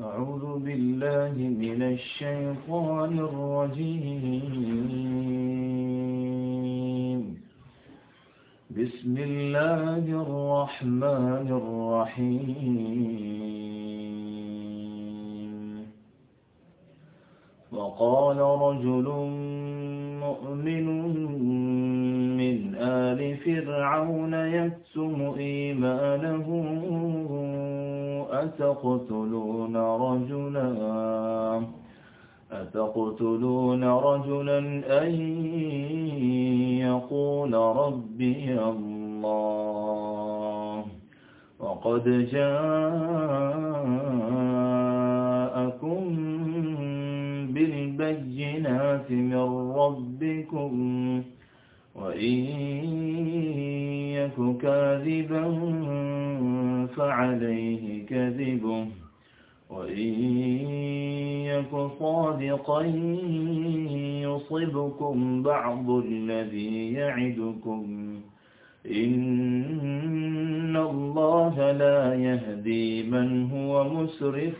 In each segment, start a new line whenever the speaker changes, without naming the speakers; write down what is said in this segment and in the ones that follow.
أعوذ بالله من الشيطان الرجيم. بسم الله الرحمن الرحيم. وقال رجل مؤمن من آل فرعون يكتم إيمانه أتقتلون رجلا؟ أتقتلون رجلا أن يقول ربي الله. وقد جاءكم بالبينات من ربكم وإن يك كاذبا فعليه كذبه وإن يك صادقا يصبكم بعض الذي يعدكم إن الله لا يهدي من هو مسرف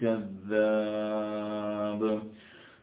كذاب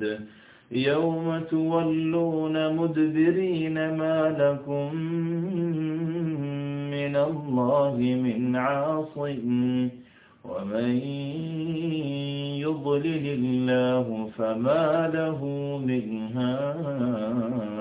بعد. يوم تولون مدبرين ما لكم من الله من عاصم ومن يضلل الله فما له من هاد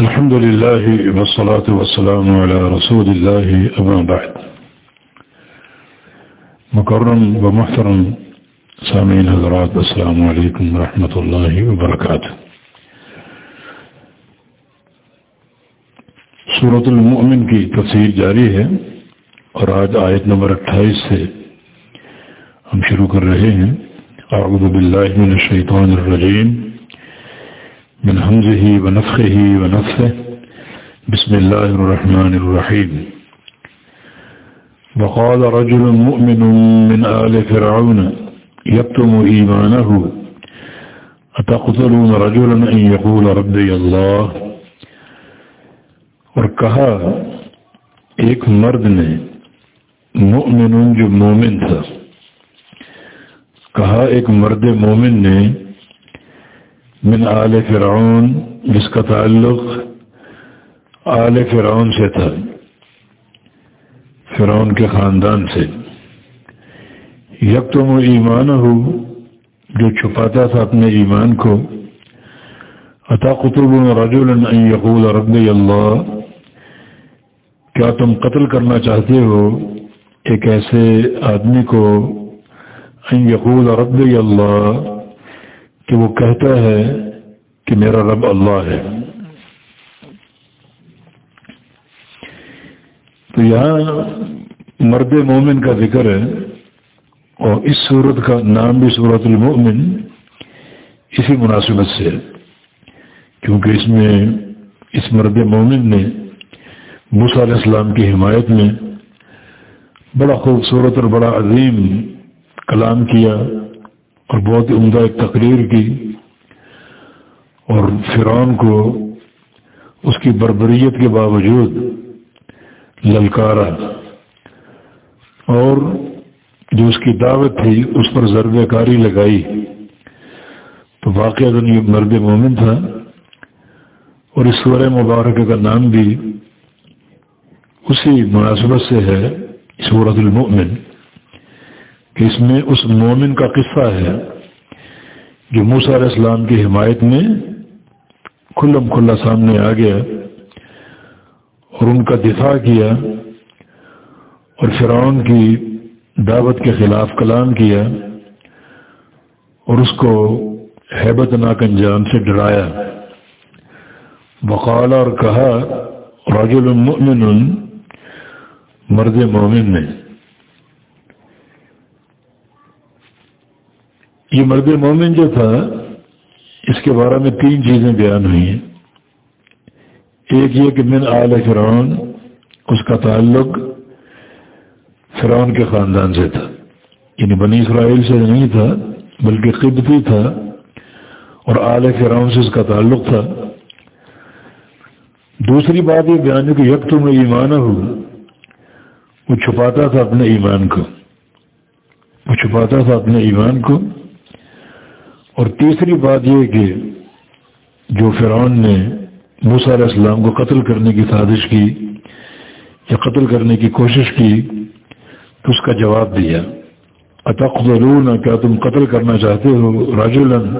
الحمد لله والصلاة والسلام على رسول الله أما بعد. مكرم ومحترم سامعین حضرات، السلام علیکم ورحمۃ اللہ وبرکاتہ صورت المؤمن کی تفسیر جاری ہے اور آج آیت نمبر اٹھائیس سے ہم شروع کر رہے ہیں. اعوذ باللہ من الشیطان الرجیم. من حمزه ونفخه ونفثه. بسم الله الرحمن الرحيم. وقال رجل مؤمن من آل فرعون يكتم إيمانه. أتقتلون رجلا أن يقول ربي الله؟ اور کہا، ایک مرد نے، مؤمن جو مومن تھا، کہا، ایک مرد مومن نے من آل فرعون، جس کا تعلق آل فرعون سے تھا، فرعون کے خاندان سے۔ یک تو وہ ایمان ہو جو چھپاتا تھا اپنے ایمان کو۔ عطا قطب رجول یقول رب اللہ، کیا تم قتل کرنا چاہتے ہو؟ ایک ایسے آدمی کو، ان یقول رب اللہ کہ وہ کہتا ہے کہ میرا رب اللہ ہے۔ تو یہاں مرد مومن کا ذکر ہے اور اس صورت کا نام بھی صورت المومن اسی مناسبت سے ہے۔ کیونکہ اس میں اس مرد مومن نے موسیٰ علیہ السلام کی حمایت میں بڑا خوبصورت اور بڑا عظیم کلام کیا۔ اور بہت عمدہ ایک تقریر کی اور فرعون کو اس کی بربریت کے باوجود للکارا اور جو اس کی دعوت تھی، اس پر ضرب کاری لگائی۔ تو واقعہ یہ مرد مومن تھا۔ اور اس سورہ مبارکہ کا نام بھی اسی مناسبت سے ہے سورت المؤمن۔ کہ اس میں اس مومن کا قصہ ہے جو موسیٰ علیہ السلام کی حمایت میں کھلم کھلا سامنے آ گیا اور ان کا دفاع کیا اور فرعون کی دعوت کے خلاف کلام کیا اور اس کو حیبت ناک انجام سے ڈرایا۔ بقال اور کہا راجل المؤمن مرد مومن نے یہ مرد مومن جو تھا، اس کے بارے میں تین چیزیں بیان ہوئی ہیں۔ ایک یہ کہ من آل فرعون، اس کا تعلق فرعون کے خاندان سے تھا۔ یعنی بنی اسرائیل سے نہیں تھا، بلکہ قبطی تھا، اور آل فرعون سے اس کا تعلق تھا۔ دوسری بات یہ بیان کہ یک تم ایمان ہو، وہ چھپاتا تھا اپنے ایمان کو۔ وہ چھپاتا تھا اپنے ایمان کو۔ اور تیسری بات یہ کہ جو فرعون نے موسیٰ علیہ السلام کو قتل کرنے کی سازش کی یا قتل کرنے کی کوشش کی تو اس کا جواب دیا۔ اتقلون کیا تم قتل کرنا چاہتے ہو؟ راجولن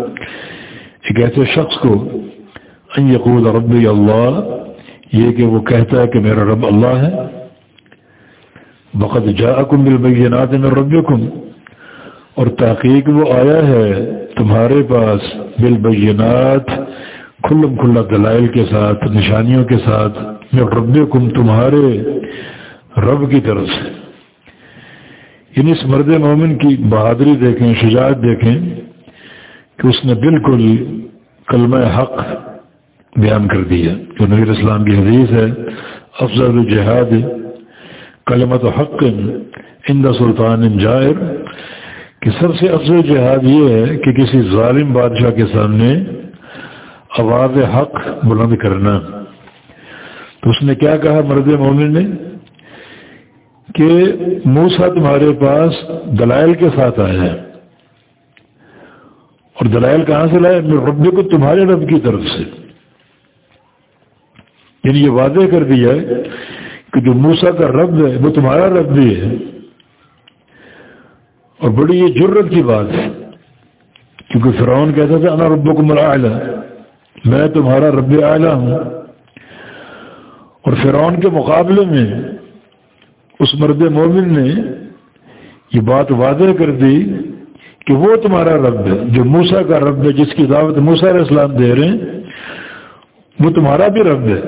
ایک ایسے شخص کو، ان یقول ربی اللہ، یہ کہ وہ کہتا ہے کہ میرا رب اللہ ہے۔ بقد جاءکم بالبینات من ربکم۔ اور تحقیق وہ آیا ہے تمہارے پاس بالبینات، کھلم کھلا دلائل کے ساتھ، نشانیوں کے ساتھ میں ربکم تمہارے رب کی طرف سے۔ یعنی اس مرد مومن کی بہادری دیکھیں، شجاعت دیکھیں کہ اس نے بالکل کلمہ حق بیان کر دیا۔ جو نبی اسلام کی حدیث ہے، افضل الجہاد کلمت حق ہند سلطان جائر کہ سب سے افضل جہاد یہ ہے کہ کسی ظالم بادشاہ کے سامنے آواز حق بلند کرنا۔ تو اس نے کیا کہا مرد مومن نے؟ کہ موسا تمہارے پاس دلائل کے ساتھ آیا ہے اور دلائل کہاں سے لائے؟ رب کو تمہارے رب کی طرف سے۔ یعنی یہ واضح کر دیا ہے کہ جو موسا کا رب ہے، وہ تمہارا رب بھی ہے۔ اور بڑی یہ جرت کی بات ہے۔ کیونکہ فرعون کہتا تھا، انا رب کو میں تمہارا رب اعلیٰ ہوں۔ اور فرعون کے مقابلے میں اس مرد مومن نے یہ بات واضح کر دی کہ وہ تمہارا رب ہے، جو موسا کا رب ہے، جس کی دعوت موسا علیہ السلام دے رہے ہیں، وہ تمہارا بھی رب ہے۔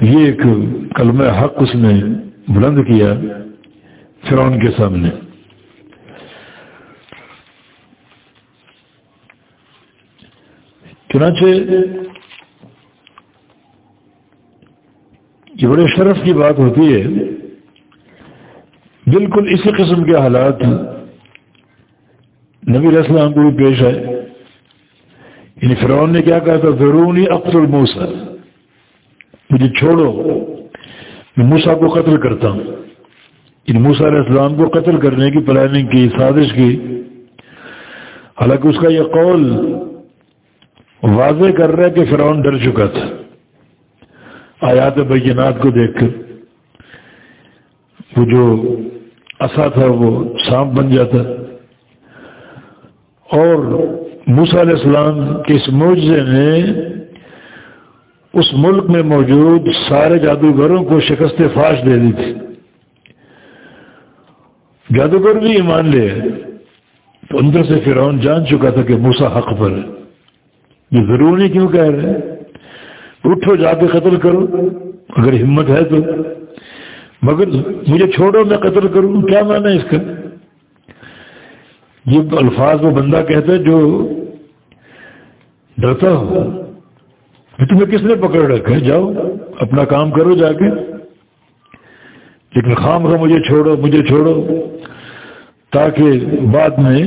یہ ایک کلمہ حق اس نے بلند کیا۔ فرعون کے سامنے۔ چنانچہ یہ بڑے شرف کی بات ہوتی ہے، بالکل اسی قسم کے حالات نبی علیہ السلام کو بھی پیش آئے۔ یعنی فرعون نے کیا کہا تھا؟ ضرونی اقت الموسا مجھے چھوڑو، میں موسا کو قتل کرتا ہوں۔ ان موسا علیہ السلام کو قتل کرنے کی پلاننگ کی، سازش کی۔ حالانکہ اس کا یہ قول واضح کر رہا ہے کہ فرعون ڈر چکا تھا۔ آیات بینات کو دیکھ کر۔ وہ جو اصا تھا وہ سانپ بن جاتا۔ اور موسا علیہ السلام کے اس معجزے نے اس ملک میں موجود سارے جادوگروں کو شکست فاش دے دی تھی۔ جادوگر بھی ایمان لے. تو اندر سے فرعون جان چکا تھا کہ موسا حق پر ہے. یہ ضروری کیوں کہہ رہے اٹھو جا کے قتل کرو. اگر ہمت ہے تو. مگر مجھے چھوڑو، میں قتل کروں. کیا مانا اس کا؟ یہ الفاظ وہ بندہ کہتا ہے جو ڈرتا ہو. تمہیں کس نے پکڑ رکھا ہے؟ جاؤ، اپنا کام کرو جا کے. لیکن خام کا مجھے چھوڑو مجھے چھوڑو. تاکہ بعد میں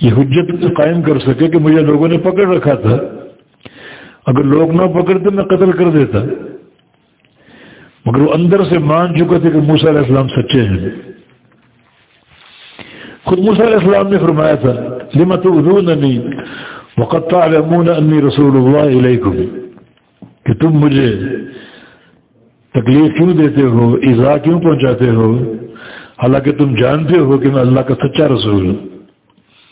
یہ حجت قائم کر سکے کہ مجھے لوگوں نے پکڑ رکھا تھا۔ اگر لوگ نہ پکڑتے میں قتل کر دیتا۔ مگر وہ اندر سے مان چکا تھے کہ موسیٰ علیہ السلام سچے ہیں۔ خود موسیٰ علیہ السلام نے فرمایا تھا لمت انی وقت تعلمون انی رسول اللہ علیکم کہ تم مجھے تکلیف کیوں دیتے ہو؟ ایزا کیوں پہنچاتے ہو؟ حالانکہ تم جانتے ہو کہ میں اللہ کا سچا رسول ہوں۔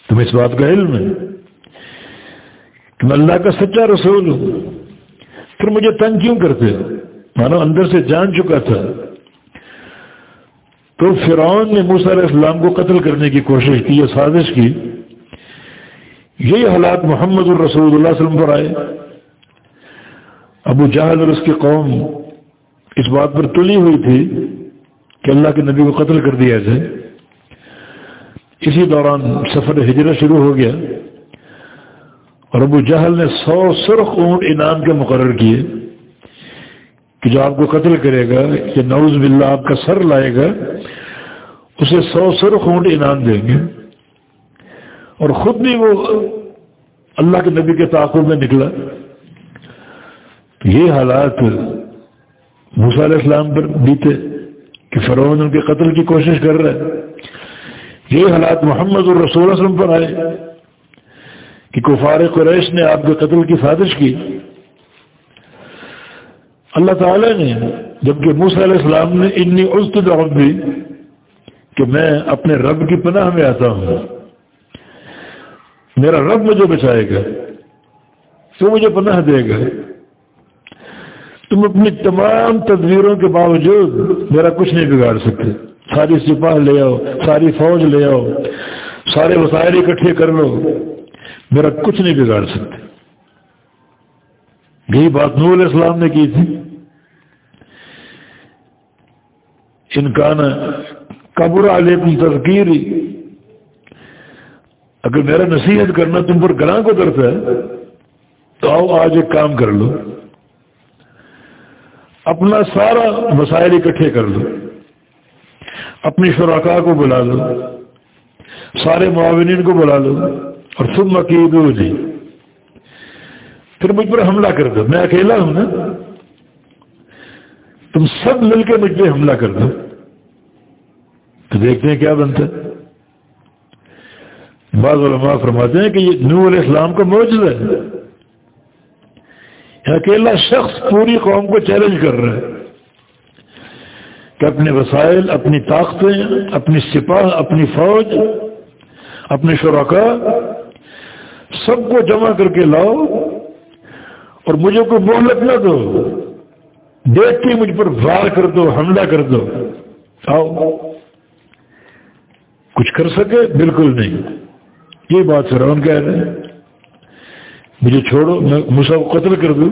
تم اس بات کا علم ہے کہ میں اللہ کا سچا رسول ہوں۔ پھر مجھے تنگ کیوں کرتے ہو؟ مانو اندر سے جان چکا تھا۔ تو فرعون نے موسیٰ علیہ السلام کو قتل کرنے کی کوشش کی یا سازش کی۔ یہی حالات محمد الرسول اللہ علیہ وسلم پر آئے۔ ابو جہل اور اس کی قوم اس بات پر تلی ہوئی تھی۔ کہ اللہ کے نبی کو قتل کر دیا جائے۔ اسی دوران سفر ہجرت شروع ہو گیا اور ابو جہل نے سو سرخ اونٹ انعام کے مقرر کیے کہ جو آپ کو قتل کرے گا یا نوز باللہ آپ کا سر لائے گا، اسے سو سرخ اونٹ انعام دیں گے۔ اور خود بھی وہ اللہ کے نبی کے تعاقب میں نکلا۔ تو یہ حالات موسیٰ علیہ السلام پر بیتے۔ کہ فرعون ان کے قتل کی کوشش کر رہا ہے۔ یہ حالات محمد الرسول وسلم پر آئے۔ کہ کفار قریش نے آپ کے قتل کی سازش کی۔ اللہ تعالی نے، جبکہ موسیٰ علیہ السلام نے اتنی عزت دعوت دی کہ میں اپنے رب کی پناہ میں آتا ہوں۔ میرا رب مجھے بچائے گا، تو مجھے پناہ دے گا۔ تم اپنی تمام تدبیروں کے باوجود میرا کچھ نہیں بگاڑ سکتے۔ ساری سپاہ لے آؤ، ساری فوج لے آؤ، سارے وسائل اکٹھے کر لو۔ میرا کچھ نہیں بگاڑ سکتے۔ یہی بات نور علیہ السلام نے کی تھی۔ انکان قبر علیکم تذکیری اگر میرا نصیحت کرنا تم پر گلاں کو کرتا ہے، تو آؤ آج ایک کام کر لو۔ اپنا سارا مسائل اکٹھے کر لو، اپنی شراکا کو بلا لو، سارے معاونین کو بلا لو، اور تم مقید ہو جی پھر مجھ پر حملہ کر دو۔ میں اکیلا ہوں نا؟ تم سب مل کے مجھ پہ حملہ کر دو۔ تو دیکھتے ہیں کیا بنتا ہے۔ بعض علماء فرماتے ہیں کہ یہ نور علیہ السلام کا موجود ہے۔ اکیلا شخص پوری قوم کو چیلنج کر رہا ہے کہ اپنے وسائل، اپنی طاقتیں، اپنی سپاہ، اپنی فوج، اپنے شرکا سب کو جمع کر کے لاؤ اور مجھے کوئی مہلت نہ دو۔ دیکھ کے مجھ پر وار کر دو، حملہ کر دو۔ آؤ۔ کچھ کر سکے؟ بالکل نہیں۔ یہ بات فرعون کہہ رہے ہیں۔ مجھے چھوڑو، میں مسا کو قتل کر دوں۔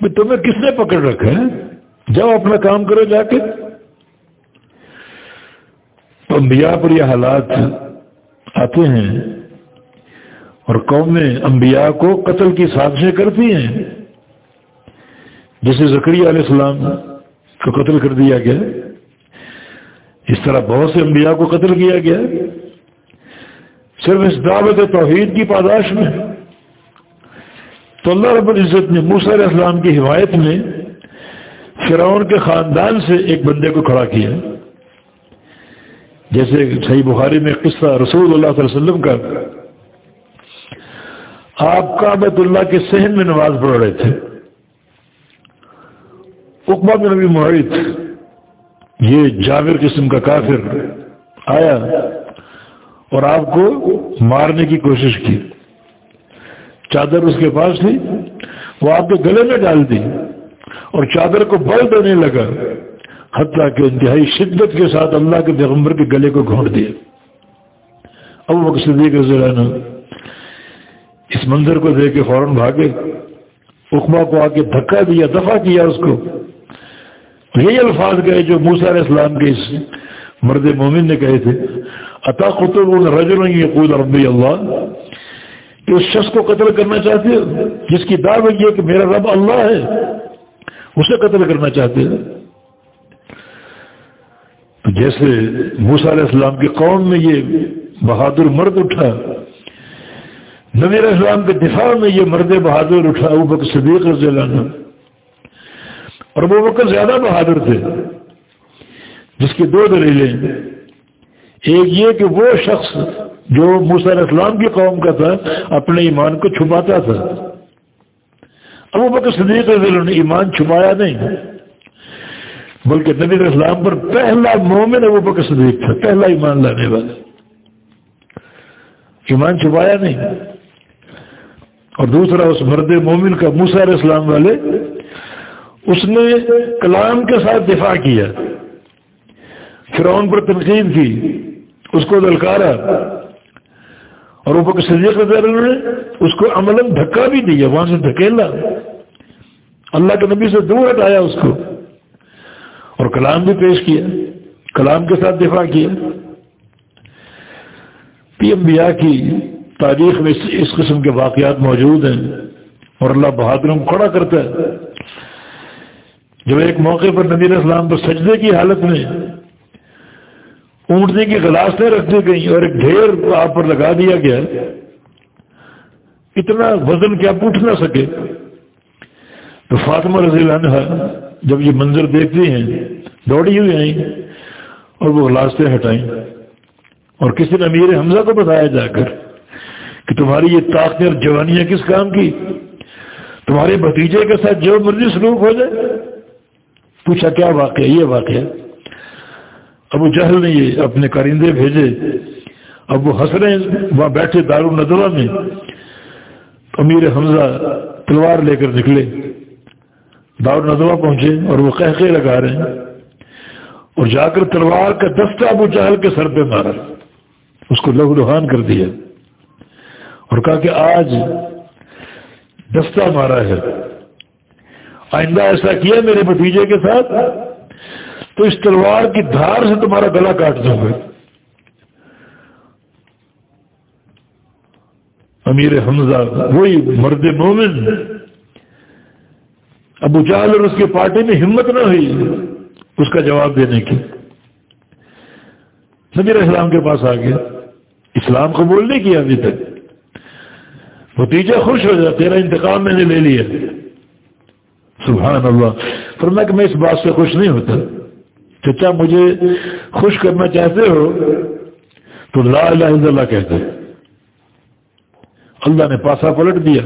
میں تمہیں کس نے پکڑ رکھا ہے؟ جاؤ اپنا کام کرو جا کے۔ انبیاء پر یہ حالات آتے ہیں اور قومیں انبیاء کو قتل کی سازشیں کرتی ہیں۔ جسے زکری علیہ السلام کو قتل کر دیا گیا۔ اس طرح بہت سے انبیاء کو قتل کیا گیا۔ صرف اس دعوت توحید کی پاداش میں۔ تو اللہ رب العزت نے موسیٰ علیہ السلام کی حمایت میں فرعون کے خاندان سے ایک بندے کو کھڑا کیا۔ جیسے صحیح بخاری میں قصہ رسول اللہ صلی اللہ علیہ وسلم کا۔ آپ کا بیت اللہ کے سہن میں نماز پڑھ رہے تھے۔ اقبا میں نبی معیت، یہ جاویر قسم کا کافر، آیا اور آپ کو مارنے کی کوشش کی۔ چادر اس کے پاس تھی، وہ آپ کے گلے میں ڈال دی اور چادر کو بل دینے لگا، حتیٰ کہ انتہائی شدت کے ساتھ اللہ کے پیغمبر کے گلے کو گھونٹ دیا۔ اب وہ صدیق رضی اس منظر کو دیکھ کے فوراً بھاگے۔ اقبا کو آ کے دھکا دیا دفاع کیا اس کو۔ یہی الفاظ گئے جو موسا علیہ السلام کے اس مرد مومن نے کہے تھے عطا قطب رجر یقول ربی اللہ؟ کہ اس شخص کو قتل کرنا چاہتے ہو؟ جس کی دعوت یہ کہ میرا رب اللہ ہے، اسے قتل کرنا چاہتے ہو؟ جیسے موسا علیہ السلام کی قوم میں یہ بہادر مرد اٹھا، نبی علیہ السلام کے دفاع میں یہ مرد بہادر اٹھا وہ بک صدیق رضی اللہ عنہ۔ اور وہ وقت زیادہ بہادر تھے، جس کی دو دلیلیں ایک یہ کہ وہ شخص جو موسیٰ علیہ السلام کی قوم کا تھا، اپنے ایمان کو چھپاتا تھا۔ ابو بکر صدیق رضی اللہ نے ایمان چھپایا نہیں۔ بلکہ نبی علیہ السلام پر پہلا مومن ابو بکر صدیق تھا، پہلا ایمان لانے والا۔ ایمان چھپایا نہیں۔ اور دوسرا، اس مرد مومن کا موسیٰ علیہ السلام والے، اس نے کلام کے ساتھ دفاع کیا۔ فرعون پر تنقید کی، اس کو دلکارا۔ اور وہ صدیق نے اس کو عمل دھکا بھی دیا، وہاں سے دھکیلا۔ اللہ کے نبی سے دور ہٹایا اس کو۔ اور کلام بھی پیش کیا، کلام کے ساتھ دفاع کیا۔ پی ایم بیا کی تاریخ میں اس قسم کے واقعات موجود ہیں اور اللہ بہادروں کو کھڑا کرتا ہے۔ جب ایک موقع پر نبی اسلام پر سجدے کی حالت میں اونٹنے کی گلاسیں رکھ دی گئی اور ایک ڈھیر آپ پر لگا دیا گیا۔ اتنا وزن کیا پوچھ نہ سکے۔ تو فاطمہ رضی اللہ عنہ جب یہ منظر دیکھتی ہیں، دوڑی ہوئی آئیں اور وہ گلاسیں ہٹائیں۔ اور کسی نے امیر حمزہ کو بتایا جا کر کہ تمہاری یہ طاقتیں اور جوانیاں کس کام کی؟ تمہارے بھتیجے کے ساتھ جو مرضی سلوک ہو جائے۔ پوچھا کیا واقعہ؟ یہ واقعہ۔ ابو جہل نے یہ اپنے کارندے بھیجے۔ اب وہ ہنس رہے وہاں بیٹھے دار الدوا میں۔ امیر حمزہ تلوار لے کر نکلے۔ دار پہنچے اور وہ قہقے لگا رہے ہیں۔ اور جا کر تلوار کا دستہ ابو جہل کے سر پہ مارا۔ اس کو لہو لہان کر دیا۔ اور کہا کہ آج دستہ مارا ہے۔ آئندہ ایسا کیا میرے بھتیجے کے ساتھ؟ تو اس تلوار کی دھار سے تمہارا گلا کاٹ دوں گا امیر حمزہ وہی مرد مومن۔ ابو جال اور اس کی پارٹی میں ہمت نہ ہوئی۔ اس کا جواب دینے کی۔ نبی اسلام کے پاس آ گیا۔ اسلام قبول نہیں کیا ابھی تک۔ بھتیجا خوش ہو جائے، تیرا انتقام میں نے لے لیا۔ سبحان اللہ۔ فرما کہ میں اس بات سے خوش نہیں ہوتا۔ چچا مجھے خوش کرنا چاہتے ہو؟ تو لا الہ الا اللہ کہتے اللہ نے پاسا پلٹ دیا۔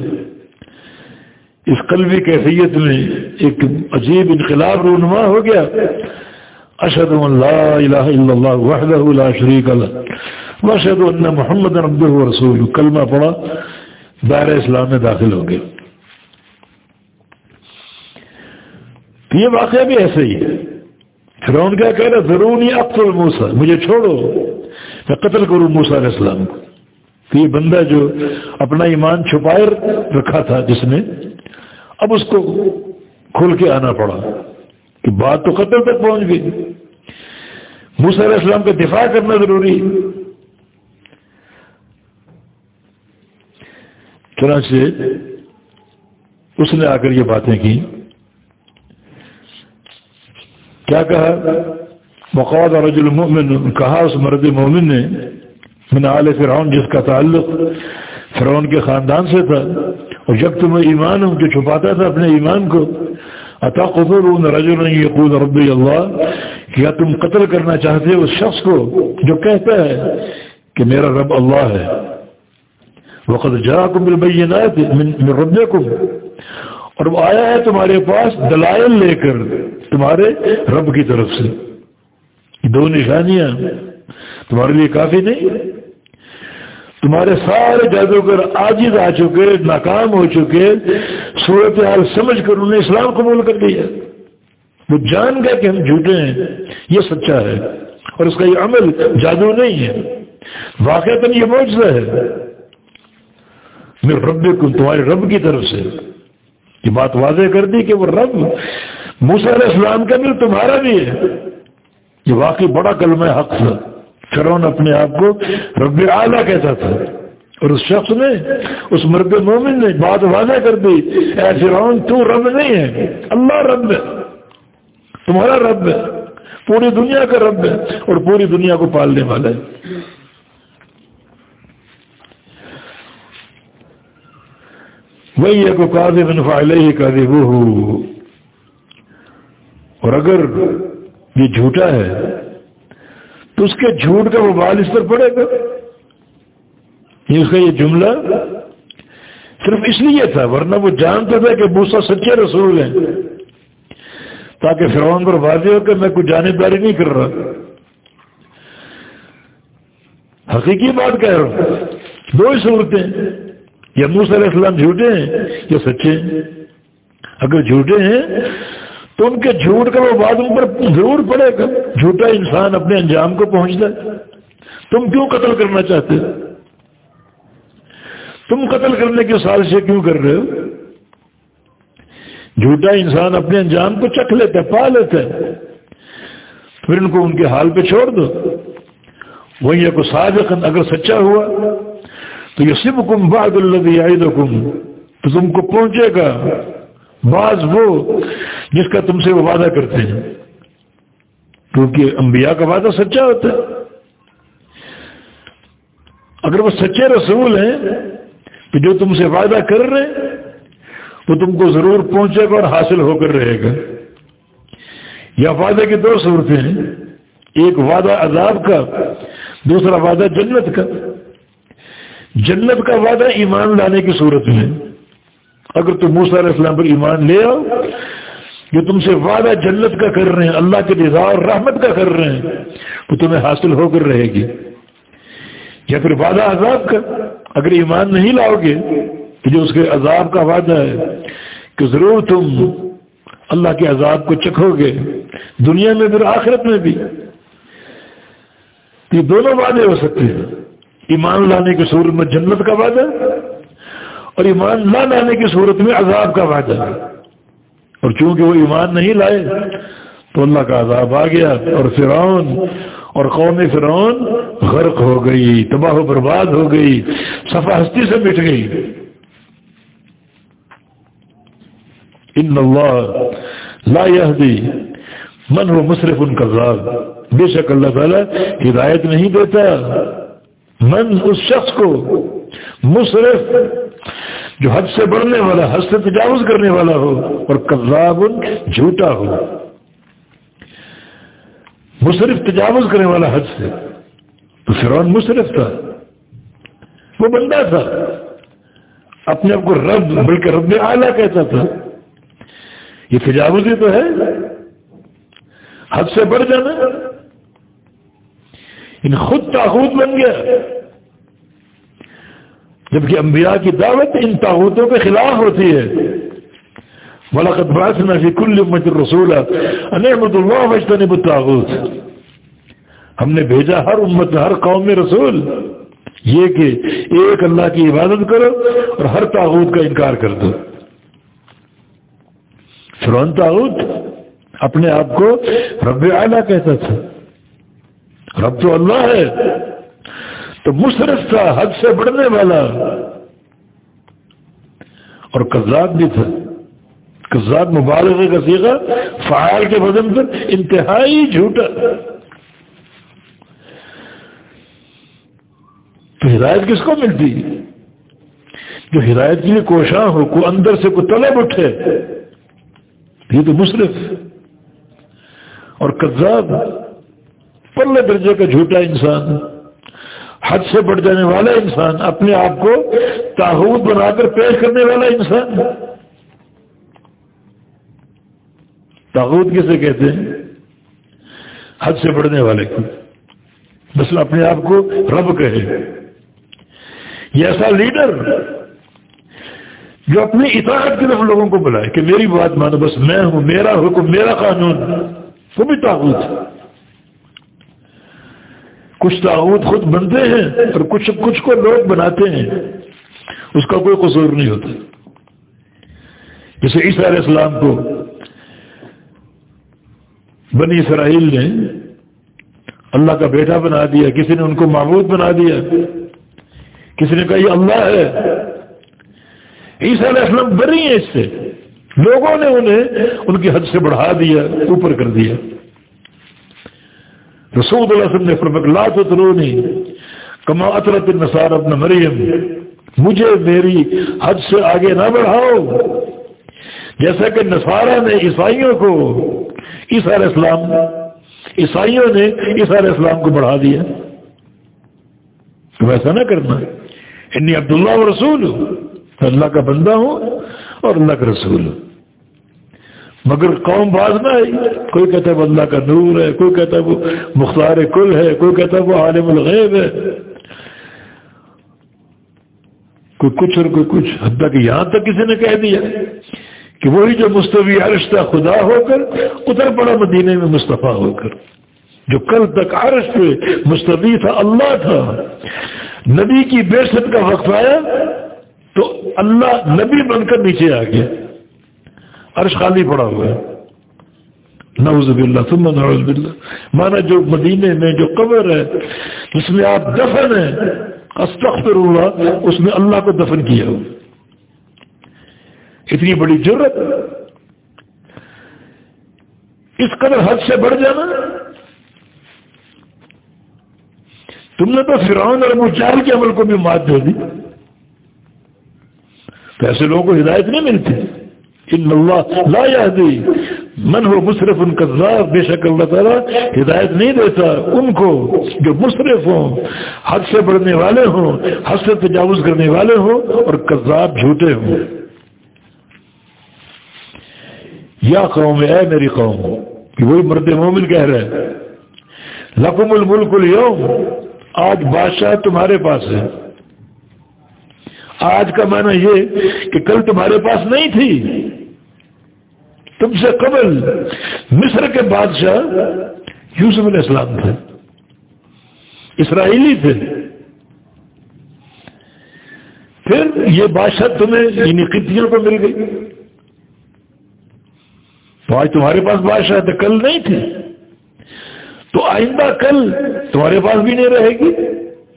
اس قلبی کیفیت میں ایک عجیب انقلاب رونما ہو گیا۔ اشد اللہ الہ الا اللہ وحدہ لا شریک اللہ واشد ان محمد عبدہ رسول کلمہ پڑا دائر اسلام میں داخل ہو گئے یہ واقعہ بھی ایسے ہی ہے۔ فرون کیا کہہ رہا ضرور نہیں موسا مجھے چھوڑو۔ میں قتل کروں موسا علیہ السلام کو۔ تو یہ بندہ جو اپنا ایمان چھپائے رکھا تھا جس نے، اب اس کو کھل کے آنا پڑا کہ بات تو قتل تک پہنچ گئی۔ موسا علیہ السلام کا دفاع کرنا ضروری۔ چنانچہ اس نے آ کر یہ باتیں کی۔ کیا کہا مقاد رج المؤمن کہا اس مرد مومن نے من آل فرعون جس کا تعلق فرعون کے خاندان سے تھا اور جب تم ایمان ہوں جو چھپاتا تھا اپنے ایمان کو عطا قطر رجل یقول ربی اللہ کیا تم قتل کرنا چاہتے ہو اس شخص کو جو کہتا ہے کہ میرا رب اللہ ہے وقت جا کم من ربکم اور وہ آیا ہے تمہارے پاس دلائل لے کر تمہارے رب کی طرف سے۔ دو نشانیاں تمہارے لیے کافی نہیں۔ تمہارے سارے جادوگر آجز آ چکے، ناکام ہو چکے۔ صورت حال سمجھ کر انہوں نے اسلام قبول کر لیا۔ وہ جان گئے کہ ہم جھوٹے ہیں۔ یہ سچا ہے۔ اور اس کا یہ عمل جادو نہیں ہے۔ واقع تو یہ معجزہ ہے۔ میں رب کو تمہارے رب کی طرف سے۔ یہ بات واضح کر دی کہ وہ رب علیہ السلام کا بھی تمہارا بھی ہے۔ یہ واقعی بڑا کلمہ حق تھا۔ فرون اپنے آپ کو رب اعلیٰ کہتا تھا۔ اور اس شخص نے، اس مرد مومن نے بات واضح کر دی۔ اے فرعون، تو رب نہیں ہے۔ اللہ رب ہے۔ تمہارا رب ہے۔ پوری دنیا کا رب ہے۔ اور پوری دنیا کو پالنے والا ہے۔ وہی ہے کو قاضی فائلے ہی قاضی وہ اور اگر یہ جھوٹا ہے، تو اس کے جھوٹ کا وہ بال اس پر پڑے گا۔ اس کا یہ جملہ صرف اس لیے تھا، ورنہ وہ جانتا تھا کہ بوسا سچے رسول ہیں۔ تاکہ فرعون پر واضح ہو کہ میں کوئی جانبداری نہیں کر رہا۔ حقیقی بات کہہ رہا ہوں۔ دو ہی صورتیں یا موس علیہ السلام جھوٹے ہیں یا سچے ہیں۔ اگر جھوٹے ہیں تو ان کے جھوٹ کا وہ بات ان پر ضرور پڑے گا۔ جھوٹا انسان اپنے انجام کو پہنچتا ہے۔ تم کیوں قتل کرنا چاہتے تم قتل کرنے کی سازشیں کیوں کر رہے ہو؟ جھوٹا انسان اپنے انجام کو چکھ لیتا ہے، پا لیتا ہے۔ پھر ان کو ان کے حال پہ چھوڑ دو۔ وہی کو ساز اگر سچا ہوا، تو یہ سب کم باد اللہ تو تم کو پہنچے گا۔ بعض وہ جس کا تم سے وہ وعدہ کرتے ہیں۔ کیونکہ انبیاء کا وعدہ سچا ہوتا ہے۔ اگر وہ سچے رسول ہیں تو جو تم سے وعدہ کر رہے ہیں، وہ تم کو ضرور پہنچے گا اور حاصل ہو کر رہے گا۔ یا وعدے کی دو صورتیں ہیں۔ ایک وعدہ عذاب کا، دوسرا وعدہ جنت کا۔ جنت کا وعدہ ایمان لانے کی صورت میں۔ اگر تم موسیٰ علیہ السلام پر ایمان لے آؤ، جو تم سے وعدہ جنت کا کر رہے ہیں، اللہ کے نظار رحمت کا کر رہے ہیں، وہ تمہیں حاصل ہو کر رہے گی۔ یا پھر وعدہ عذاب کا، اگر ایمان نہیں لاؤ گے، تو جو اس کے عذاب کا وعدہ ہے کہ ضرور تم اللہ کے عذاب کو چکھو گے، دنیا میں پھر آخرت میں بھی۔ یہ دونوں وعدے ہو سکتے ہیں۔ ایمان لانے کی صورت میں جنت کا وعدہ اور ایمان نہ لانے کی صورت میں عذاب کا وعدہ اور چونکہ وہ ایمان نہیں لائے، تو اللہ کا عذاب آ گیا اور فرعون اور قوم فرعون غرق ہو گئی، تباہ و برباد ہو گئی، صفا ہستی سے مٹ گئی۔ ان اللہ لا يهدي من هو مصرف ان کا بے شک اللہ تعالیٰ ہدایت نہیں دیتا۔ من اس شخص کو مصرف جو حد سے بڑھنے والا حد سے تجاوز کرنے والا ہو اور کذاب جھوٹا ہو۔ مصرف تجاوز کرنے والا حد سے۔ تو فرعون مصرف تھا۔ وہ بندہ تھا۔ اپنے آپ کو رب، بلکہ رب اعلیٰ کہتا تھا۔ یہ تجاوز ہی تو ہے۔ حد سے بڑھ جانا۔ ان خود تاخود بن گیا۔ جبکہ انبیاء کی دعوت ان تاغوتوں کے خلاف ہوتی ہے. ملاقت باسنا فی کل امت الرسول انحمد اللہ وجتنب التاغوت ہم نے بھیجا ہر امت ہر قوم میں رسول. یہ کہ ایک اللہ کی عبادت کرو اور ہر تاغوت کا انکار کر دو. فرون تاغوت اپنے آپ کو رب اعلیٰ کہتا تھا. رب تو اللہ ہے. تو مصرف تھا، حد سے بڑھنے والا۔ اور قزاد بھی تھا۔ قزاد مبارک کا سیکھا فعال کے بدن پر انتہائی جھوٹا۔ تو ہدایت کس کو ملتی؟ جو ہدایت کے لیے کوشاں ہو، کو اندر سے کوئی طلب اٹھے، یہ تو مصرف۔ اور قزاد پلے درجے کا جھوٹا انسان۔ حد سے بڑھ جانے والا انسان، اپنے آپ کو تاحود بنا کر پیش کرنے والا انسان۔ تاحود کسے کہتے ہیں؟ حد سے بڑھنے والے کو۔ مثلا اپنے آپ کو رب کہے۔ یہ ایسا لیڈر جو اپنی اطاعت کی طرف لوگوں کو بلائے کہ میری بات مانو، بس میں ہوں، میرا حکم، میرا قانون، وہ بھی تاحود کچھ تعاون خود بنتے ہیں اور کچھ کچھ کو لوگ بناتے ہیں، اس کا کوئی قصور نہیں ہوتا۔ جیسے عیسیٰ علیہ السلام کو بنی اسرائیل نے اللہ کا بیٹا بنا دیا، کسی نے ان کو معبود بنا دیا، کسی نے کہا یہ اللہ ہے۔ عیسیٰ علیہ السلام بری ہیں اس سے۔ لوگوں نے انہیں ان کی حد سے بڑھا دیا، اوپر کر دیا۔ رسول اللہ وسلم نے فرمک لا کما اطرت نصار ابن مریم۔ مجھے میری حد سے آگے نہ بڑھاؤ۔ جیسا کہ نصارہ نے عیسائیوں کو، عیسیٰ علیہ السلام، عیسائیوں نے عیسیٰ علیہ السلام کو بڑھا دیا۔ تو ایسا نہ کرنا۔ انی عبداللہ و رسول اللہ کا بندہ ہوں اور اللہ کا رسول ہوں۔ مگر قوم باز نہ آئی کوئی کہتا ہے وہ اللہ کا نور ہے، کوئی کہتا ہے وہ مختار کل ہے، کوئی کہتا ہے وہ عالم الغیب ہے۔ کوئی کچھ اور کوئی کچھ۔ حد تک یہاں تک کسی نے کہہ دیا کہ وہی جو مستوی عرش تھا، خدا ہو کر اتر پڑا مدینے میں مصطفیٰ ہو کر۔ جو کل تک عرش پہ مستوی تھا، اللہ تھا۔ نبی کی بے کا وقت آیا تو اللہ نبی بن کر نیچے آ گیا۔ عرش خالی پڑا ہوا ہے۔ نعوذ باللہ، ثم نعوذ باللہ۔ مانا جو مدینے میں جو قبر ہے، جس میں آپ دفن ہیں استغفر اللہ اس میں اللہ کو دفن کیا۔ ہو اتنی بڑی ضرورت اس قدر حد سے بڑھ جانا۔ تم نے تو فرعون اور مچال کے عمل کو بھی مات دے دی۔ تو ایسے لوگوں کو ہدایت نہیں ملتی۔ ان اللہ لا یہدی. من ہو مصرف ان کذاب، بے شک اللہ تعالیٰ ہدایت نہیں دیتا ان کو جو مصرف ہوں حد سے بڑھنے والے ہوں حد سے تجاوز کرنے والے ہوں اور کذاب جھوٹے ہوں۔ یا قوم، اے میری قوم، کہ وہی مرد مومن کہہ رہے لقم الملک اليوم آج بادشاہ تمہارے پاس ہے۔ آج کا معنی یہ کہ کل تمہارے پاس نہیں تھی۔ تم سے قبل مصر کے بادشاہ یوسف علیہ السلام تھے، اسرائیلی تھے۔ پھر یہ بادشاہ تمہیں یعنی انہیں قطیوں کو مل گئی۔ تو آج تمہارے پاس بادشاہ تھے، کل نہیں تھے۔ تو آئندہ کل تمہارے پاس بھی نہیں رہے گی،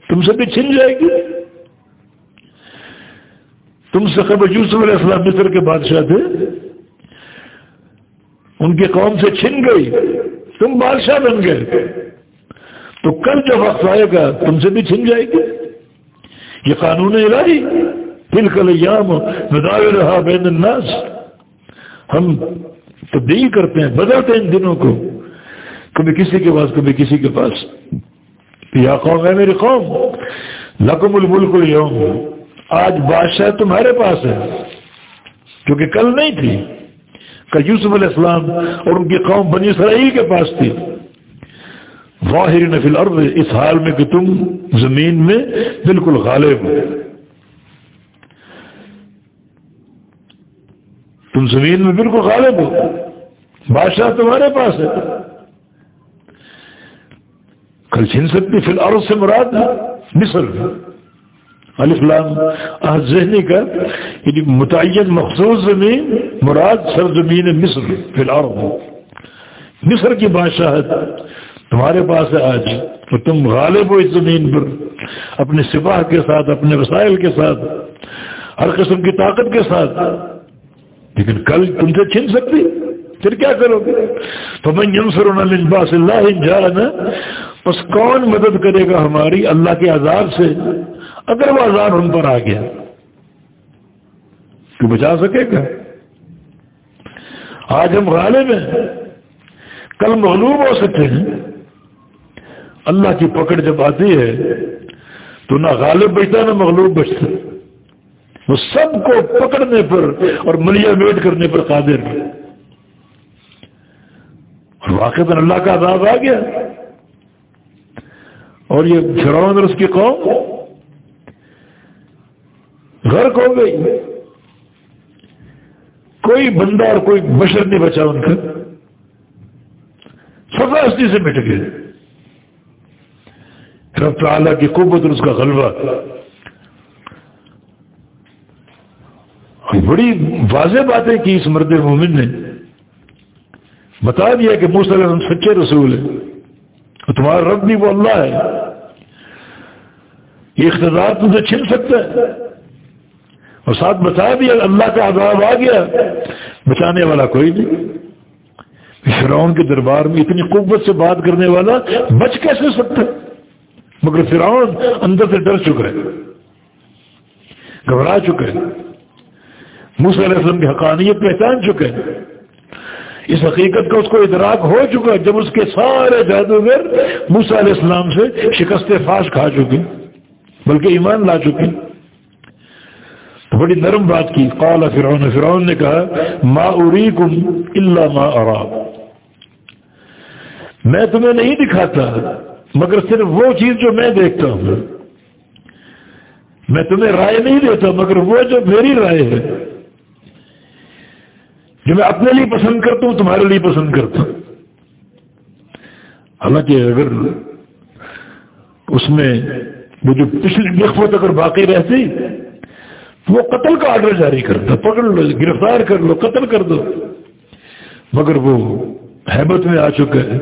تم سے بھی چھن جائے گی۔ تم سے قبل یوسف علیہ السلام مصر کے بادشاہ تھے۔ ان کی قوم سے چھن گئی، تم بادشاہ بن گئے۔ تو کل جو وقت آئے گا، تم سے بھی چھن جائے گی۔ یہ قانون الہی۔ پھر کل یام رہا بین الناس۔ ہم تبدیل کرتے ہیں، بدلتے ہیں ان دنوں کو۔ کبھی کسی کے پاس، کبھی کسی کے پاس۔ یا قوم ہے میری قوم لقم الملک اليوم آج بادشاہ تمہارے پاس ہے، کیونکہ کل نہیں تھی۔ یوسف علیہ السلام اور ان کی قوم بنی اسرائیل کے پاس تھی۔ واہر نفل عرض اس حال میں کہ تم زمین میں بالکل غالب ہو۔ تم زمین میں بالکل غالب ہو۔ بادشاہ تمہارے پاس ہے۔ کل چھن سکتی فی الحال سے مراد مصر۔ الفلام ذہنی کا یعنی متعین مخصوص زمین، مراد سر زمین مصر فی الحال مصر کی بادشاہت تمہارے پاس ہے آج، تو تم غالب ہو اس زمین پر، اپنے سپاہ کے ساتھ، اپنے وسائل کے ساتھ، ہر قسم کی طاقت کے ساتھ۔ لیکن کل تم سے چھن سکتی، پھر کیا کرو گے؟ تو میں یمسر لباس اللہ جانا بس کون مدد کرے گا ہماری اللہ کے عذاب سے؟ اگر وہ عذاب ہم پر آ گیا تو بچا سکے گا؟ آج ہم غالب ہیں، کل مغلوب ہو سکتے ہیں۔ اللہ کی پکڑ جب آتی ہے، تو نہ غالب بچتا، نہ مغلوب بچتا۔ وہ سب کو پکڑنے پر اور ملیا میٹ کرنے پر قادر۔ ہے اور واقع اللہ کا عذاب آ گیا۔ اور یہ فرعون اور اس کی قوم غرق ہو گئی۔ کوئی بندہ اور کوئی بشر نہیں بچا ان کا۔ سفاستی سے مٹ گئے۔ رب تعالیٰ کی قوت اور اس کا غلبہ۔ بڑی واضح بات ہے کہ اس مرد مومن نے بتا دیا کہ موسم سچے رسول ہے اور تمہارا رب بھی وہ اللہ ہے۔ یہ اقتدار تم سے چھن سکتا ہے۔ اور ساتھ بتا دیا اللہ کا عذاب آ گیا۔ بچانے والا کوئی نہیں۔ فرعون کے دربار میں اتنی قوت سے بات کرنے والا بچ کیسے سکتا ہے؟ مگر فرعون اندر سے ڈر چکا ہے۔ گھبرا چکا ہے۔ موسیٰ علیہ السلام کی حقانیت پہچان چکے ہیں اس حقیقت کا اس کو ادراک ہو چکا جب اس کے سارے جادوگر موسیٰ علیہ السلام سے شکست فاش کھا چکے بلکہ ایمان لا چکے بڑی نرم بات کی۔ قال فرعون فرعون نے کہا، ما اریکم الا ما ارا. میں تمہیں نہیں دکھاتا، مگر صرف وہ چیز جو میں دیکھتا ہوں۔ میں تمہیں رائے نہیں دیتا، مگر وہ جو میری رائے ہے۔ جو میں اپنے لیے پسند کرتا ہوں، تمہارے لیے پسند کرتا ہوں۔ حالانکہ اگر اس میں وہ جو پچھلی نخوت اگر باقی رہتی وہ قتل کا آرڈر جاری کرتا پکڑ لو، گرفتار کر لو، قتل کر دو۔ مگر وہ حیبت میں آ چکا ہے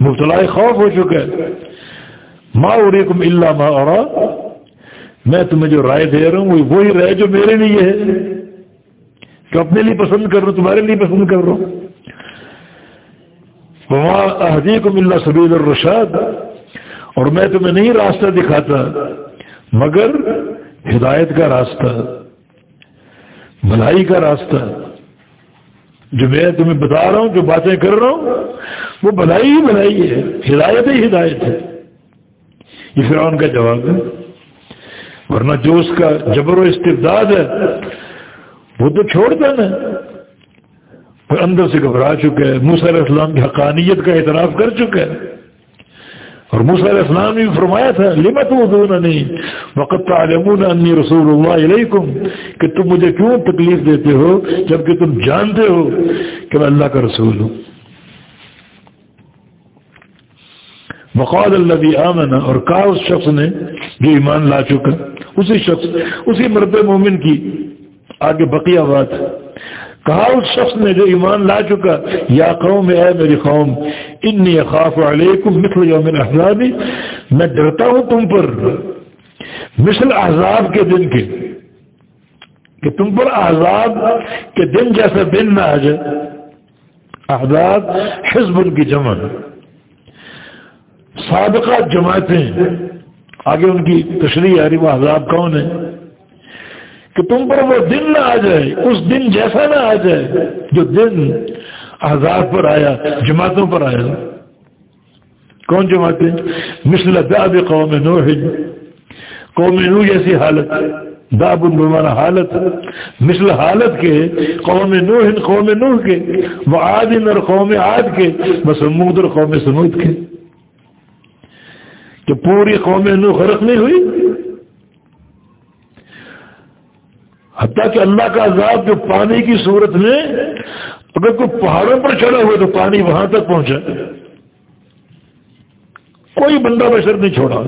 مبتلا خوف ہو چکا ہے۔ ماں اریکم اللہ ماں اور میں تمہیں جو رائے دے رہا ہوں وہی رائے جو میرے لیے ہے۔ کہ اپنے لیے پسند کر رہا ہوں، تمہارے لیے پسند کر رہا ہوں۔ وہاں کو ملنا سبیل الرشاد، اور میں تمہیں نہیں راستہ دکھاتا، مگر ہدایت کا راستہ، بھلائی کا راستہ۔ جو میں تمہیں بتا رہا ہوں، جو باتیں کر رہا ہوں، وہ بھلائی ہی بھلائی ہے۔ ہدایت ہی ہدایت ہے۔ یہ فرعون کا جواب ہے۔ ورنہ جو اس کا جبر و استبداد ہے، وہ تو چھوڑ دینا پھر اندر سے گھبرا چکا ہے۔ موسیٰ علیہ السلام کی حقانیت کا اعتراف کر چکا ہے۔ اور موسیٰ علیہ السلام نے فرمایا تھا لمت وہ نہیں وقت تعلمون انی رسول اللہ علیکم کہ تم مجھے کیوں تکلیف دیتے ہو، جبکہ تم جانتے ہو کہ میں اللہ کا رسول ہوں۔ وقال اللہ آمن، اور کہا اس شخص نے جو ایمان لا چکا، اسی شخص، اسی مرد مومن کی آگے بقیہ بات ہے کہا اس شخص نے جو ایمان لا چکا، یا قوم، اے میری قوم، انی خاف علیکم مثل یوم الاحزاب، میں ڈرتا ہوں تم پر۔ مثل احزاب کے دن کے۔ کہ تم پر احزاب کے دن جیسا دن نہ آ جائے۔ احزاب حزب ان کی جمع۔ سابقہ جماعتیں۔ آگے ان کی تشریح آ رہی، وہ احزاب کون ہے کہ تم پر وہ دن نہ آ جائے، اس دن جیسا نہ آ جائے، جو دن آزاد پر آیا، جماعتوں پر آیا۔ کون جماعتیں؟ مثل داب قوم نو قوم نو جیسی حالت، داب بمانا حالت۔ مثل حالت کے قوم نو قوم نو کے وہ عادن اور قوم عاد کے بسمود اور قوم سمود کے۔ کہ پوری قوم نو غرق نہیں ہوئی؟ حتیٰ کہ اللہ کا عذاب جو پانی کی صورت میں اگر کوئی پہاڑوں پر چڑھا ہوا تو پانی وہاں تک پہنچا کوئی بندہ بشر نہیں چھوڑا۔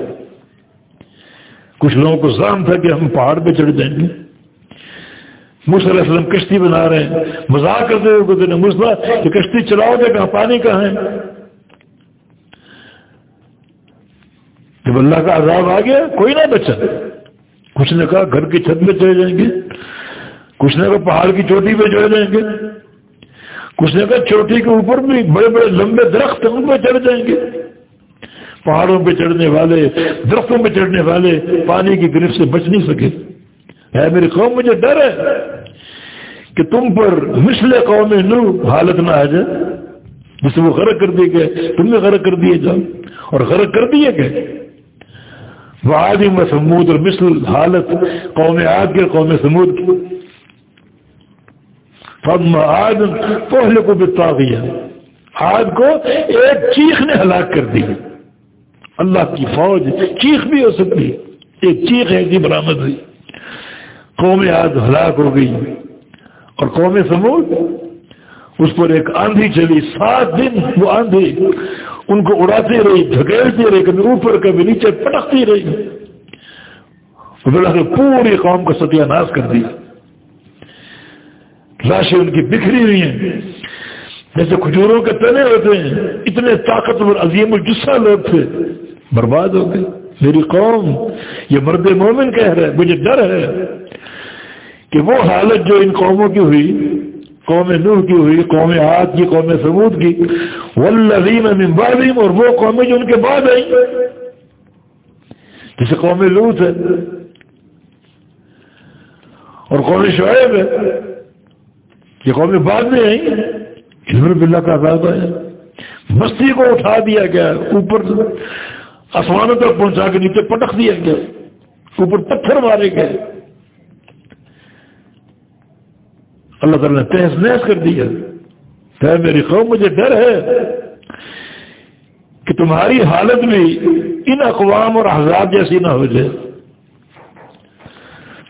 کچھ لوگوں کو زام تھا کہ ہم پہاڑ پہ چڑھ جائیں گے۔ علیہ السلام کشتی بنا رہے ہیں۔ مزاق کرتے ہوئے مسئلہ کہ کشتی چلاؤ گے کہاں پانی کہاں ہے؟ جب اللہ کا عذاب آ گیا، کوئی نہ بچا۔ کچھ نے کہا، گھر کی چھت میں چلے جائیں گے۔ کچھ نے کہا پہاڑ کی چوٹی پہ چڑھ جائیں گے؟ کچھ نے کہا چوٹی کے اوپر بھی بڑے بڑے لمبے درخت ان پہ چڑھ جائیں گے؟ پہاڑوں پہ چڑھنے والے، درختوں پہ چڑھنے والے پانی کی گرفت سے بچ نہیں سکے۔ ہے میری قوم، مجھے ڈر ہے کہ تم پر مسل قوم نو حالت نہ آ جائے۔ جسے وہ غرق کر دیے گئے تم نے غرق کر دیے جاؤ اور غرق کر دیے گئے۔ وہ آدمی سمود اور مثل حالت قوم آد کے قوم سمود کی۔ فم آد پہلے کو بتا دیا آد کو ایک چیخ نے ہلاک کر دی. اللہ کی فوج چیخ بھی ہو سکتی. ایک چیخ ایسی جی برامد ہوئی. قوم آد ہلاک ہو گئی. اور قوم سمود اس پر ایک آندھی چلی. سات دن وہ آندھی ان کو اڑاتی رہی، دھکیلتی رہی، کبھی اوپر، کبھی نیچے، پٹکتی رہی. پوری قوم کو ستیہ ناش کر دیا. لاشیں ان کی بکھری ہوئی ہیں۔ جیسے کھجوروں کے تنے ہوتے ہیں، اتنے طاقتور، عظیم الجسہ لوگ تھے۔ برباد ہو گئے۔ میری قوم، یہ مرد مومن کہہ رہے مجھے ڈر ہے کہ وہ حالت جو ان قوموں کی ہوئی، قوم نوح کی ہوئی، قوم ہاتھ کی، قوم سمود کی، والذین من بعدیم اور وہ قومیں جو ان کے بعد آئی جیسے قوم لوت ہے، اور قوم شعیب ہے یہ قوم بعد میں آئی ہزر بلّہ کا عذاب آیا۔ بستی کو اٹھا دیا گیا، اوپر آسمانوں تک پہنچا کے نیچے پٹک دیا گیا، اوپر پتھر مارے گئے۔ اللہ تعالیٰ نے تحس نحس کر دیا۔ کہ میری قوم، مجھے ڈر ہے کہ تمہاری حالت بھی ان اقوام اور احزاب جیسی نہ ہو جائے،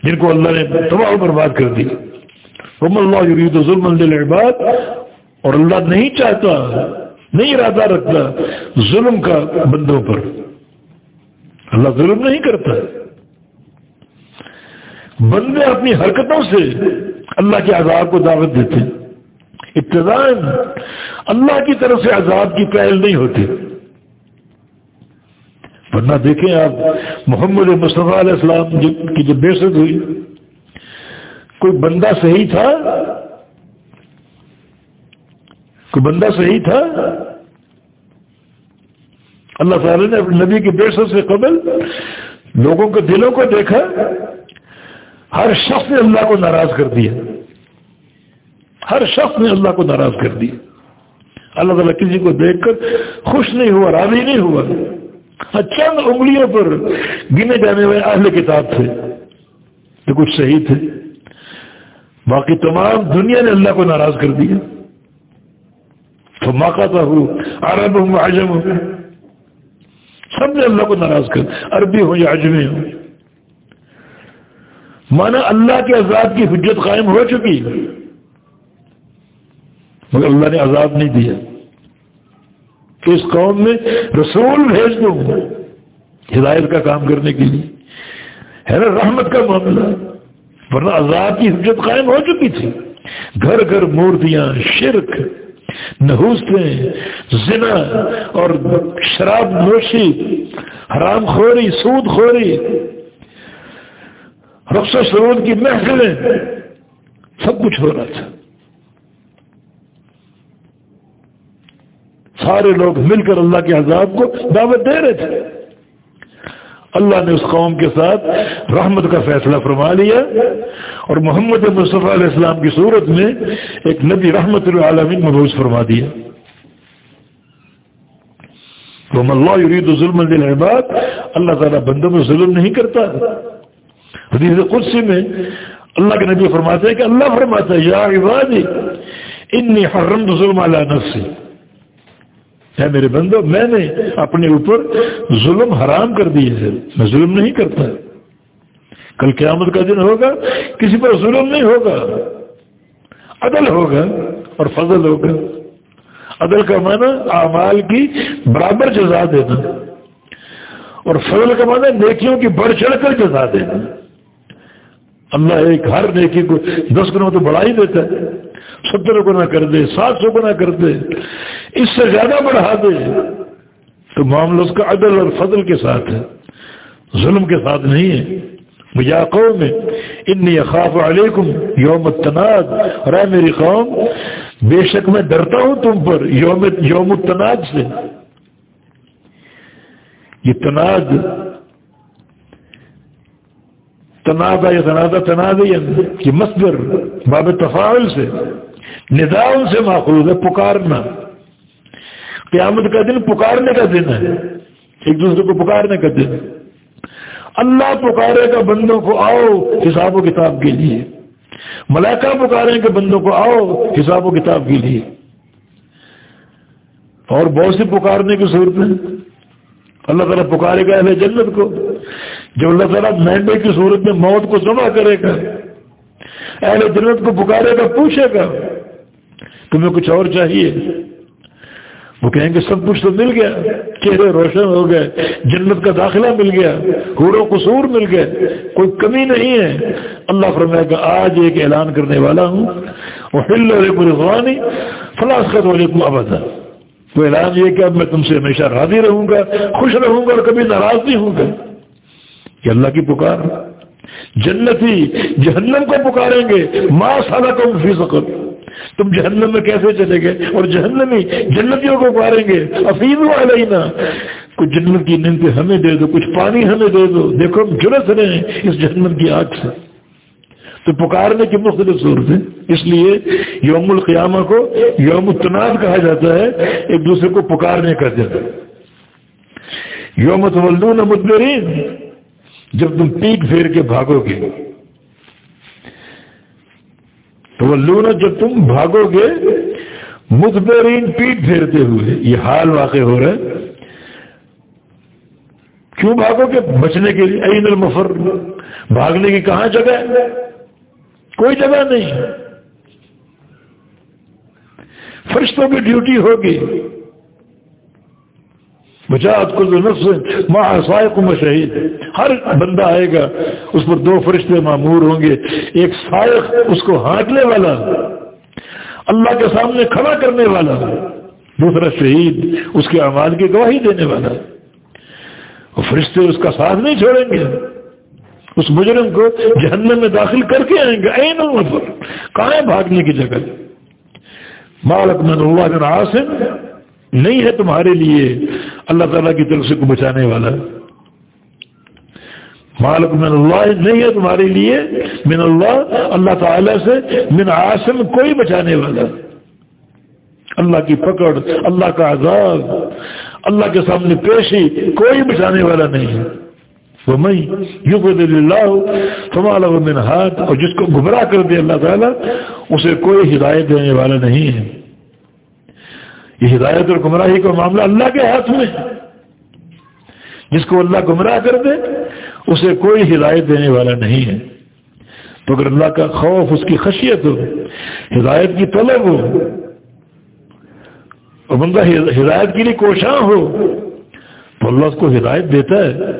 جن کو اللہ نے تباہ برباد کر دی رم اللہ یرید ظلم العباد اور اللہ نہیں چاہتا، نہیں ارادہ رکھتا ظلم کا بندوں پر۔ اللہ ظلم نہیں کرتا۔ بندے اپنی حرکتوں سے اللہ کے عذاب کو دعوت دیتے ابتدا اللہ کی طرف سے عذاب کی پہل نہیں ہوتی۔ ورنہ دیکھیں آپ، محمد مصطفیٰ علیہ السلام کی جو بے ہوئی کوئی بندہ صحیح تھا؟ کوئی بندہ صحیح تھا؟ اللہ تعالی نے نبی کی بے سے قبل لوگوں کے دلوں کو دیکھا، ہر شخص نے اللہ کو ناراض کر دیا۔ ہر شخص نے اللہ کو ناراض کر دیا۔ اللہ تعالیٰ کسی کو دیکھ کر خوش نہیں ہوا، راضی نہیں ہوا۔ چند انگلیوں پر گنے جانے والے اہل کتاب تھے، جو کچھ صحیح تھے۔ باقی تمام دنیا نے اللہ کو ناراض کر دیا۔ تو موقع تھا ہو عرب ہوں عجم ہوں سب نے اللہ کو ناراض کر، عربی ہو یا عجمی ہو۔ مانا اللہ کے عذاب کی حجت قائم ہو چکی۔ مگر اللہ نے عذاب نہیں دیا۔ کہ اس قوم میں رسول بھیج دوں۔ ہدایت کا کام کرنے کے لیے۔ ہے نا رحمت کا معاملہ۔ ورنہ عذاب کی حجت قائم ہو چکی تھی۔ گھر گھر مورتیاں، شرک، نحوستیں، زنا اور شراب نوشی، حرام خوری، سود خوری رقص و سرود کی محفلیں، سب کچھ ہو رہا تھا۔ سارے لوگ مل کر اللہ کے عذاب کو دعوت دے رہے تھے۔ اللہ نے اس قوم کے ساتھ رحمت کا فیصلہ فرما لیا اور محمد مصطفیٰ علیہ السلام کی صورت میں ایک نبی رحمت العالمین محبوظ فرما دیا۔ اللہ یرید ظلم العباد اللہ تعالیٰ بندوں میں ظلم نہیں کرتا۔ حدیث قدسی میں اللہ کے نبی فرماتے ہیں کہ اللہ فرماتا ہے، یا عبادی، انی حرمت ظلم علی نفسی۔ ہے میرے بندو، میں نے اپنے اوپر ظلم حرام کر دیے ہے۔ میں ظلم نہیں کرتا۔ کل قیامت کا دن ہوگا، کسی پر ظلم نہیں ہوگا۔ عدل ہوگا اور فضل ہوگا۔ عدل کا معنی اعمال کی برابر جزا دینا۔ اور فضل کا معنی نیکیوں کی بڑھ چڑھ کر جزا دینا۔ اللہ ایک ہر نیکی کو دس گنوں تو بڑھا ہی دیتا ہے۔ ستر گنا کر دے، سات سو گنا کر دے، اس سے زیادہ بڑھا دے۔ تو معاملہ اس کا عدل اور فضل کے ساتھ ہے، ظلم کے ساتھ نہیں ہے۔ مجھا قوم میں انی اخاف علیکم یوم التناد۔ اور اے میری قوم، بے شک میں ڈرتا ہوں تم پر یوم یوم التناد سے۔ یہ تناد تنازع یا تنازع تنازع یہ مصدر۔ باب تفاعل سے. ندا سے ماخوذ ہے، پکارنا. قیامت کا دن پکارنے کا دن ہے، ایک دوسرے کو پکارنے کا دن. اللہ پکارے گا بندوں کو، آؤ حساب و کتاب کے لیے. ملائکہ پکارے گا بندوں کو، آؤ حساب و کتاب کے لیے. اور بہت سے پکارنے کی صورت میں اللہ تعالیٰ پکارے گا اہل جنت کو۔ جو اللہ تعالیٰ مینڈے کی صورت میں موت کو جمع کرے گا اہل جنت کو پکارے گا، پوچھے گا۔ تمہیں کچھ اور چاہیے؟ وہ کہیں گے، سب کچھ تو مل گیا۔ چہرے روشن ہو گئے، جنت کا داخلہ مل گیا حور و قصور مل گئے۔ کوئی کمی نہیں ہے۔ اللہ فرمائے گا، آج ایک اعلان کرنے والا ہوں۔ وہ ہل رحمانی فلاس علیکم ابد وہ اعلان یہ کہ اب میں تم سے ہمیشہ راضی رہوں گا، خوش رہوں گا اور کبھی ناراض نہیں ہوں گا۔ کہ اللہ کی پکار۔ جنتی، جہنم کو پکاریں گے ماں سالہ کم فی تم جہنم میں کیسے چلے گئے اور جہنمی جنتیوں کو پاریں گے۔ افید علینا۔ کچھ جنت کی نمتے ہمیں دے دو، کچھ پانی ہمیں دے دو۔ دیکھو ہم جلس رہے ہیں اس جہنم کی آگ سے۔ تو پکارنے کی مختلف صورتیں۔ اس لیے یوم القیامہ کو یوم التناد کہا جاتا ہے، ایک دوسرے کو پکارنے کا دن یوم تولون مدبرین۔ جب تم پیٹ پھیر کے بھاگو گے۔ تو وہ لونا جب تم بھاگو گے متبرین پیٹ پھیرتے ہوئے، یہ حال واقع ہو رہا ہے۔ کیوں بھاگو گے؟ بچنے کے لیے۔ عین المفر، بھاگنے کی کہاں جگہ ہے؟ کوئی جگہ نہیں۔ فرشتوں کی ڈیوٹی ہوگی۔ بچات کو جو نفس ماں سائق میں شہید ہر بندہ آئے گا، اس پر دو فرشتے معمور ہوں گے۔ ایک سائق اس کو ہانکنے والا، اللہ کے سامنے کھڑا کرنے والا، دوسرا شہید اس کے اعمال کی گواہی دینے والا۔ وہ فرشتے اس کا ساتھ نہیں چھوڑیں گے۔ اس مجرم کو جہنم میں داخل کر کے آئیں گے۔ این پر کہاں بھاگنے کی جگہ؟ مالک من اللہ بن عاصم، نہیں ہے تمہارے لیے۔ اللہ تعالیٰ کی طرف سے کو بچانے والا مالک من اللہ نہیں ہے تمہارے لیے، من اللہ اللہ تعالیٰ سے من عاصم کوئی بچانے والا۔ اللہ کی پکڑ، اللہ کا عذاب، اللہ کے سامنے پیشی کوئی بچانے والا نہیں ہے۔ وہ میں یو کو اللہ من ہاتھ اور جس کو گمراہ کر دے اللہ تعالیٰ، اسے کوئی ہدایت دینے والا نہیں ہے۔ یہ ہدایت اور گمراہی کا معاملہ اللہ کے ہاتھ میں جس کو اللہ گمراہ کر دے، اسے کوئی ہدایت دینے والا نہیں ہے۔ تو اگر اللہ کا خوف، اس کی خشیت ہو، ہدایت کی طلب ہو، اور بندہ ہدایت کے لیے کوشاں ہو، تو اللہ اس کو ہدایت دیتا ہے۔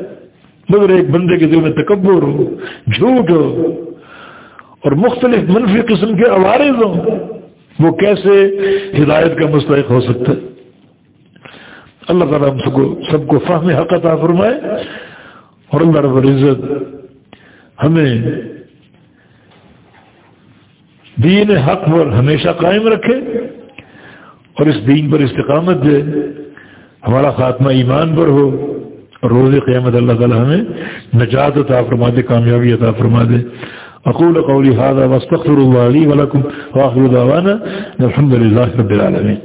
مگر ایک بندے کے دل میں تکبر ہو، جھوٹ ہو، اور مختلف منفی قسم کے عوارض ہوں وہ کیسے ہدایت کا مستحق ہو سکتا ہے؟ اللہ تعالیٰ ہم سب کو سب کو فہم حق عطا فرمائے اور اللہ رب العزت ہمیں دین حق پر ہمیشہ قائم رکھے اور اس دین پر استقامت دے، ہمارا خاتمہ ایمان پر ہو اور روز قیامت اللہ تعالیٰ ہمیں نجات عطا فرما دے، کامیابی عطا فرما دے۔ اقول قولي هذا واستغفر الله لي ولكم واخر دعوانا الحمد لله رب العالمين.